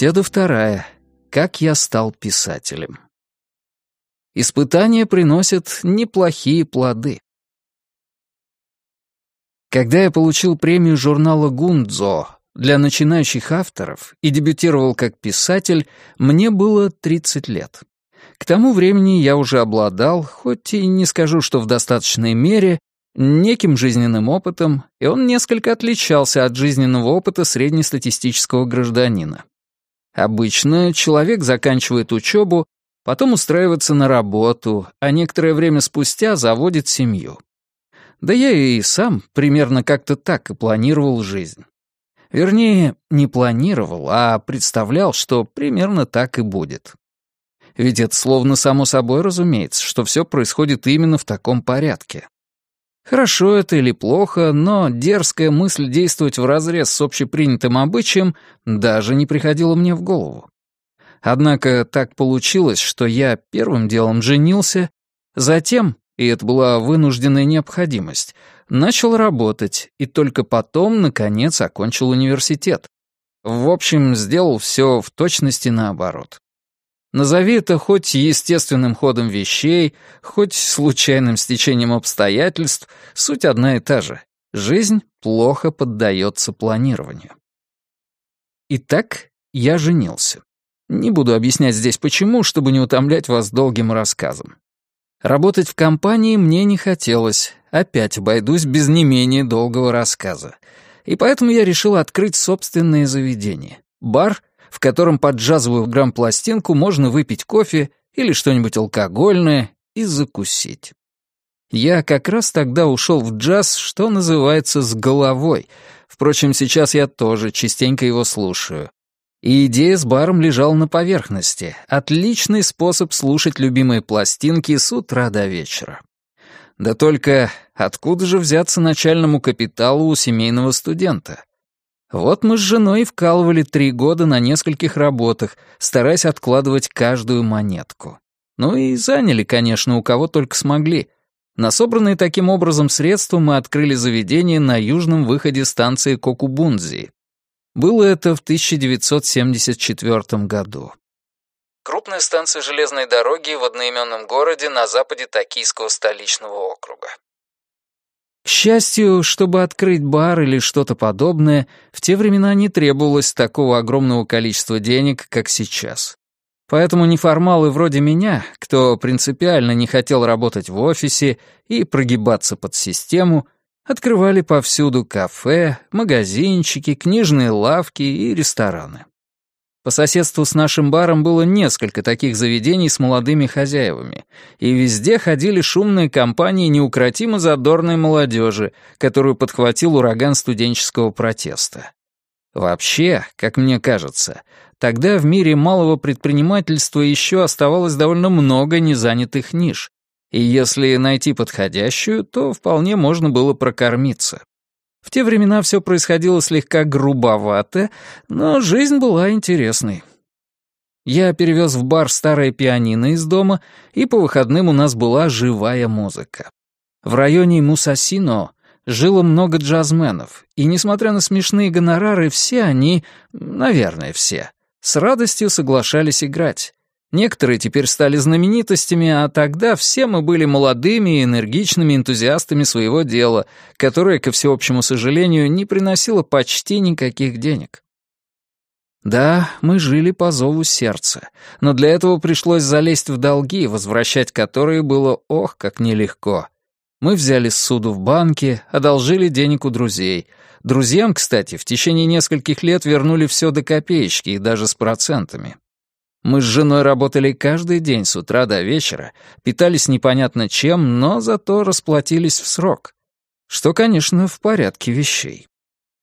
Беседа вторая. Как я стал писателем. Испытания приносят неплохие плоды. Когда я получил премию журнала «Гундзо» для начинающих авторов и дебютировал как писатель, мне было 30 лет. К тому времени я уже обладал, хоть и не скажу, что в достаточной мере, неким жизненным опытом, и он несколько отличался от жизненного опыта среднестатистического гражданина. Обычно человек заканчивает учебу, потом устраивается на работу, а некоторое время спустя заводит семью. Да я и сам примерно как-то так и планировал жизнь. Вернее, не планировал, а представлял, что примерно так и будет. Ведь это словно само собой разумеется, что все происходит именно в таком порядке. Хорошо это или плохо, но дерзкая мысль действовать вразрез с общепринятым обычаем даже не приходила мне в голову. Однако так получилось, что я первым делом женился, затем, и это была вынужденная необходимость, начал работать и только потом, наконец, окончил университет. В общем, сделал все в точности наоборот. Назови это хоть естественным ходом вещей, хоть случайным стечением обстоятельств, суть одна и та же. Жизнь плохо поддается планированию. Итак, я женился. Не буду объяснять здесь почему, чтобы не утомлять вас долгим рассказом. Работать в компании мне не хотелось, опять обойдусь без не менее долгого рассказа. И поэтому я решил открыть собственное заведение. Бар — в котором под джазовую грамм-пластинку можно выпить кофе или что-нибудь алкогольное и закусить. Я как раз тогда ушел в джаз, что называется, с головой. Впрочем, сейчас я тоже частенько его слушаю. И идея с баром лежала на поверхности. Отличный способ слушать любимые пластинки с утра до вечера. Да только откуда же взяться начальному капиталу у семейного студента? Вот мы с женой вкалывали три года на нескольких работах, стараясь откладывать каждую монетку. Ну и заняли, конечно, у кого только смогли. На собранные таким образом средства мы открыли заведение на южном выходе станции Кокубунзи. Было это в 1974 году. Крупная станция железной дороги в одноименном городе на западе Токийского столичного округа. К счастью, чтобы открыть бар или что-то подобное, в те времена не требовалось такого огромного количества денег, как сейчас. Поэтому неформалы вроде меня, кто принципиально не хотел работать в офисе и прогибаться под систему, открывали повсюду кафе, магазинчики, книжные лавки и рестораны. По соседству с нашим баром было несколько таких заведений с молодыми хозяевами, и везде ходили шумные компании неукротимо задорной молодежи, которую подхватил ураган студенческого протеста. Вообще, как мне кажется, тогда в мире малого предпринимательства еще оставалось довольно много незанятых ниш, и если найти подходящую, то вполне можно было прокормиться. В те времена все происходило слегка грубовато, но жизнь была интересной. Я перевез в бар старое пианино из дома, и по выходным у нас была живая музыка. В районе Мусасино жило много джазменов, и, несмотря на смешные гонорары, все они, наверное, все, с радостью соглашались играть. Некоторые теперь стали знаменитостями, а тогда все мы были молодыми и энергичными энтузиастами своего дела, которое, ко всеобщему сожалению, не приносило почти никаких денег. Да, мы жили по зову сердца, но для этого пришлось залезть в долги, возвращать которые было ох, как нелегко. Мы взяли суду в банке, одолжили денег у друзей. Друзьям, кстати, в течение нескольких лет вернули все до копеечки и даже с процентами. Мы с женой работали каждый день с утра до вечера, питались непонятно чем, но зато расплатились в срок. Что, конечно, в порядке вещей.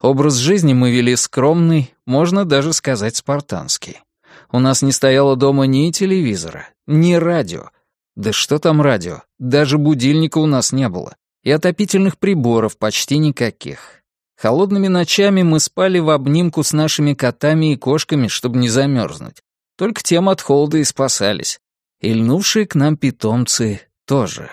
Образ жизни мы вели скромный, можно даже сказать спартанский. У нас не стояло дома ни телевизора, ни радио. Да что там радио, даже будильника у нас не было. И отопительных приборов почти никаких. Холодными ночами мы спали в обнимку с нашими котами и кошками, чтобы не замерзнуть. Только тем от холода и спасались. И льнувшие к нам питомцы тоже.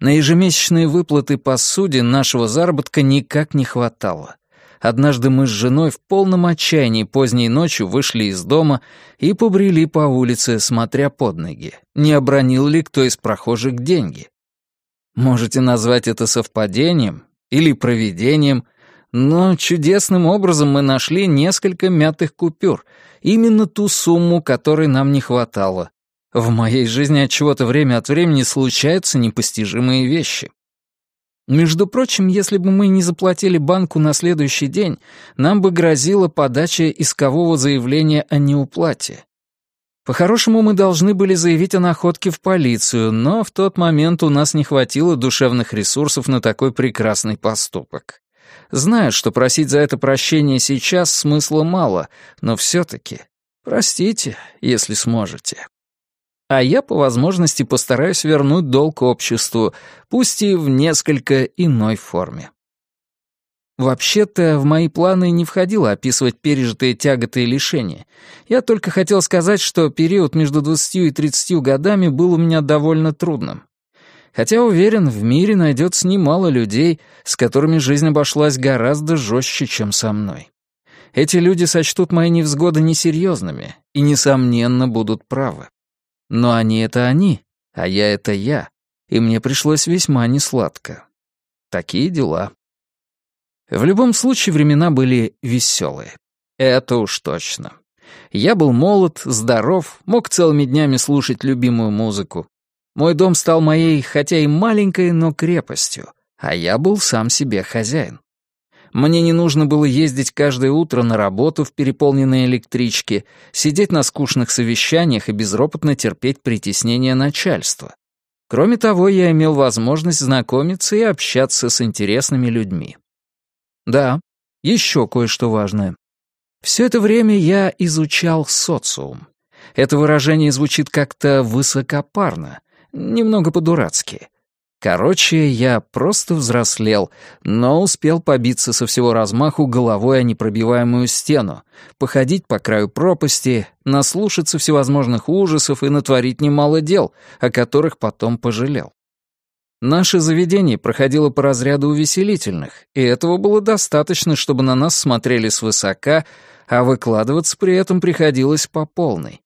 На ежемесячные выплаты по суде нашего заработка никак не хватало. Однажды мы с женой в полном отчаянии поздней ночью вышли из дома и побрели по улице, смотря под ноги, не обронил ли кто из прохожих деньги. Можете назвать это совпадением или провидением, но чудесным образом мы нашли несколько мятых купюр, именно ту сумму, которой нам не хватало. В моей жизни от чего-то время от времени случаются непостижимые вещи. Между прочим, если бы мы не заплатили банку на следующий день, нам бы грозила подача искового заявления о неуплате. По-хорошему, мы должны были заявить о находке в полицию, но в тот момент у нас не хватило душевных ресурсов на такой прекрасный поступок. Знаю, что просить за это прощения сейчас смысла мало, но все-таки простите, если сможете. А я по возможности постараюсь вернуть долг обществу, пусть и в несколько иной форме. Вообще-то в мои планы не входило описывать пережитые тяготы и лишения. Я только хотел сказать, что период между 20 и 30 годами был у меня довольно трудным. Хотя, уверен, в мире найдется немало людей, с которыми жизнь обошлась гораздо жестче, чем со мной. Эти люди сочтут мои невзгоды несерьезными и, несомненно, будут правы. Но они — это они, а я — это я, и мне пришлось весьма несладко. Такие дела. В любом случае времена были веселые. Это уж точно. Я был молод, здоров, мог целыми днями слушать любимую музыку. Мой дом стал моей, хотя и маленькой, но крепостью, а я был сам себе хозяин. Мне не нужно было ездить каждое утро на работу в переполненной электричке, сидеть на скучных совещаниях и безропотно терпеть притеснение начальства. Кроме того, я имел возможность знакомиться и общаться с интересными людьми. Да, еще кое-что важное. Все это время я изучал социум. Это выражение звучит как-то высокопарно, немного по-дурацки. Короче, я просто взрослел, но успел побиться со всего размаху головой о непробиваемую стену, походить по краю пропасти, наслушаться всевозможных ужасов и натворить немало дел, о которых потом пожалел. Наше заведение проходило по разряду увеселительных, и этого было достаточно, чтобы на нас смотрели свысока, а выкладываться при этом приходилось по полной.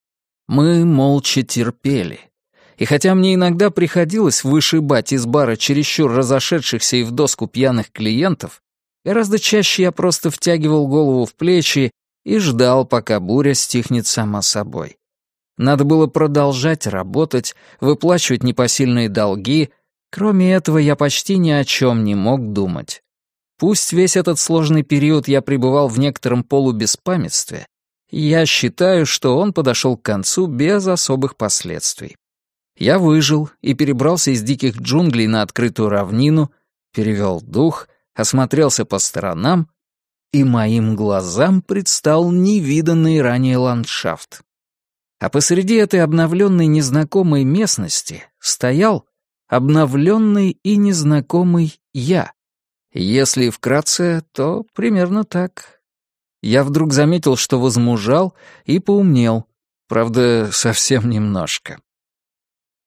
Мы молча терпели. И хотя мне иногда приходилось вышибать из бара чересчур разошедшихся и в доску пьяных клиентов, гораздо чаще я просто втягивал голову в плечи и ждал, пока буря стихнет сама собой. Надо было продолжать работать, выплачивать непосильные долги, Кроме этого, я почти ни о чем не мог думать. Пусть весь этот сложный период я пребывал в некотором полубеспамятстве, я считаю, что он подошел к концу без особых последствий. Я выжил и перебрался из диких джунглей на открытую равнину, перевел дух, осмотрелся по сторонам, и моим глазам предстал невиданный ранее ландшафт. А посреди этой обновленной незнакомой местности стоял обновленный и незнакомый я. Если вкратце, то примерно так. Я вдруг заметил, что возмужал и поумнел, правда, совсем немножко.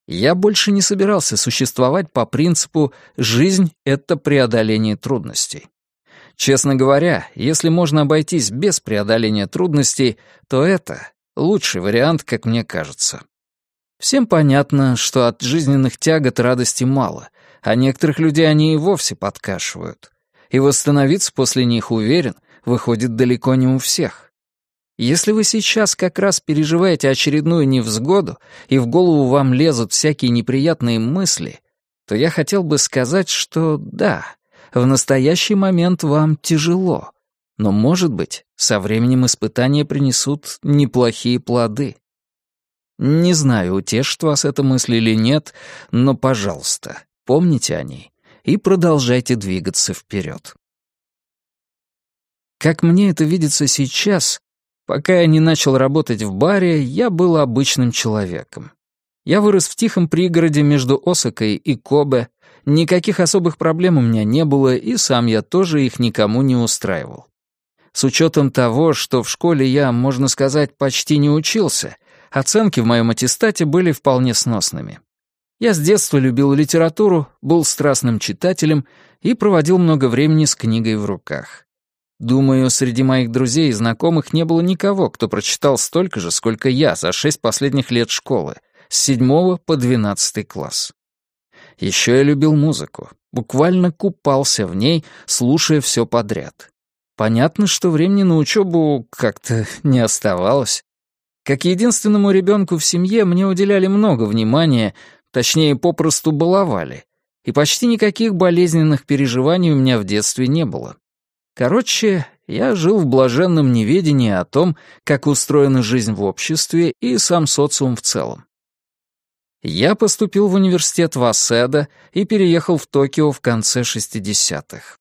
Я больше не собирался существовать по принципу «жизнь — это преодоление трудностей». Честно говоря, если можно обойтись без преодоления трудностей, то это лучший вариант, как мне кажется. Всем понятно, что от жизненных тягот радости мало, а некоторых людей они и вовсе подкашивают. И восстановиться после них, уверен, выходит далеко не у всех. Если вы сейчас как раз переживаете очередную невзгоду, и в голову вам лезут всякие неприятные мысли, то я хотел бы сказать, что да, в настоящий момент вам тяжело, но, может быть, со временем испытания принесут неплохие плоды. Не знаю, утешит вас эта мысль или нет, но, пожалуйста, помните о ней и продолжайте двигаться вперед. Как мне это видится сейчас, пока я не начал работать в баре, я был обычным человеком. Я вырос в тихом пригороде между Осакой и Кобе, никаких особых проблем у меня не было, и сам я тоже их никому не устраивал. С учетом того, что в школе я, можно сказать, почти не учился, Оценки в моем аттестате были вполне сносными. Я с детства любил литературу, был страстным читателем и проводил много времени с книгой в руках. Думаю, среди моих друзей и знакомых не было никого, кто прочитал столько же, сколько я за шесть последних лет школы, с седьмого по двенадцатый класс. Еще я любил музыку, буквально купался в ней, слушая все подряд. Понятно, что времени на учебу как-то не оставалось. Как единственному ребенку в семье мне уделяли много внимания, точнее, попросту баловали, и почти никаких болезненных переживаний у меня в детстве не было. Короче, я жил в блаженном неведении о том, как устроена жизнь в обществе и сам социум в целом. Я поступил в университет Васеда и переехал в Токио в конце 60-х.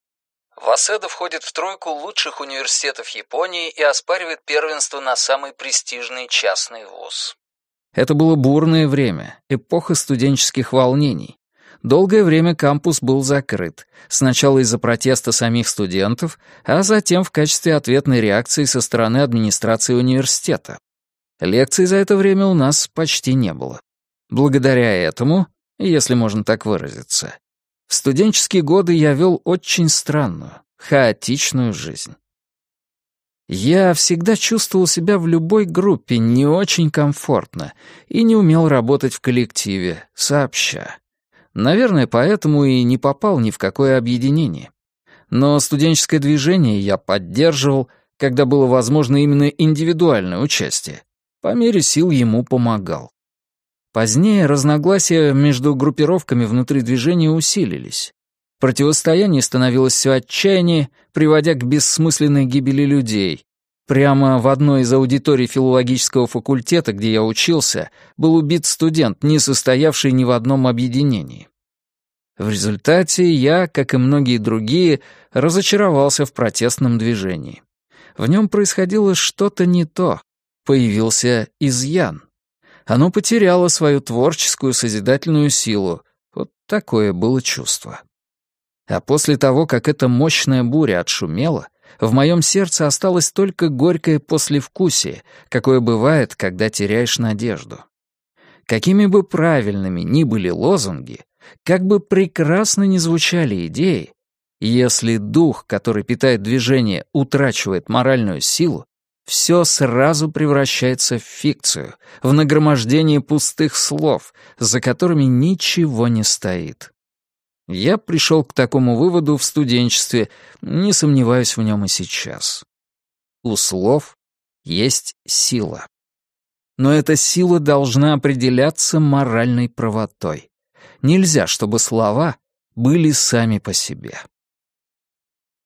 Васеда входит в тройку лучших университетов Японии и оспаривает первенство на самый престижный частный вуз. Это было бурное время, эпоха студенческих волнений. Долгое время кампус был закрыт, сначала из-за протеста самих студентов, а затем в качестве ответной реакции со стороны администрации университета. Лекций за это время у нас почти не было. Благодаря этому, если можно так выразиться, в студенческие годы я вел очень странную, хаотичную жизнь. Я всегда чувствовал себя в любой группе не очень комфортно и не умел работать в коллективе, сообща. Наверное, поэтому и не попал ни в какое объединение. Но студенческое движение я поддерживал, когда было возможно именно индивидуальное участие. По мере сил ему помогал. Позднее разногласия между группировками внутри движения усилились. Противостояние становилось все отчаяннее, приводя к бессмысленной гибели людей. Прямо в одной из аудиторий филологического факультета, где я учился, был убит студент, не состоявший ни в одном объединении. В результате я, как и многие другие, разочаровался в протестном движении. В нем происходило что-то не то, появился изъян. Оно потеряло свою творческую созидательную силу. Вот такое было чувство. А после того, как эта мощная буря отшумела, в моем сердце осталось только горькое послевкусие, какое бывает, когда теряешь надежду. Какими бы правильными ни были лозунги, как бы прекрасно ни звучали идеи, если дух, который питает движение, утрачивает моральную силу, все сразу превращается в фикцию, в нагромождение пустых слов, за которыми ничего не стоит. Я пришел к такому выводу в студенчестве, не сомневаюсь в нем и сейчас. У слов есть сила. Но эта сила должна определяться моральной правотой. Нельзя, чтобы слова были сами по себе.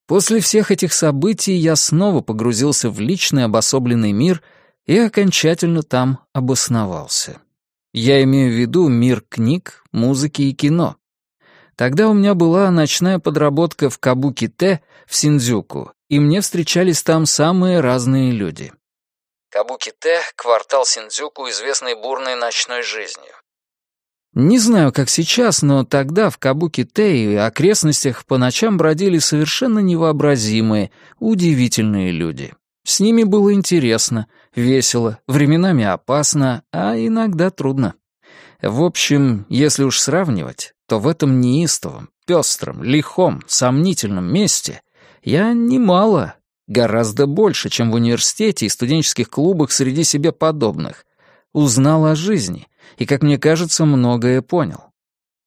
После всех этих событий я снова погрузился в личный обособленный мир и окончательно там обосновался. Я имею в виду мир книг, музыки и кино. Тогда у меня была ночная подработка в Кабуки-Те в Синдзюку, и мне встречались там самые разные люди. Кабуки-Те — квартал Синдзюку, известный бурной ночной жизнью. Не знаю, как сейчас, но тогда в Кабуки-Тэ и окрестностях по ночам бродили совершенно невообразимые, удивительные люди. С ними было интересно, весело, временами опасно, а иногда трудно. В общем, если уж сравнивать, то в этом неистовом, пестром, лихом, сомнительном месте я немало, гораздо больше, чем в университете и студенческих клубах среди себе подобных, узнал о жизни — и, как мне кажется, многое понял.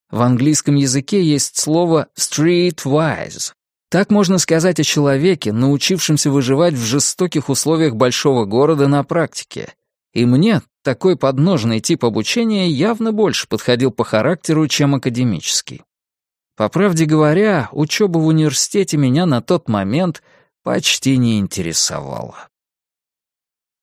В английском языке есть слово «streetwise». Так можно сказать о человеке, научившемся выживать в жестоких условиях большого города на практике. И мне такой подножный тип обучения явно больше подходил по характеру, чем академический. По правде говоря, учеба в университете меня на тот момент почти не интересовала.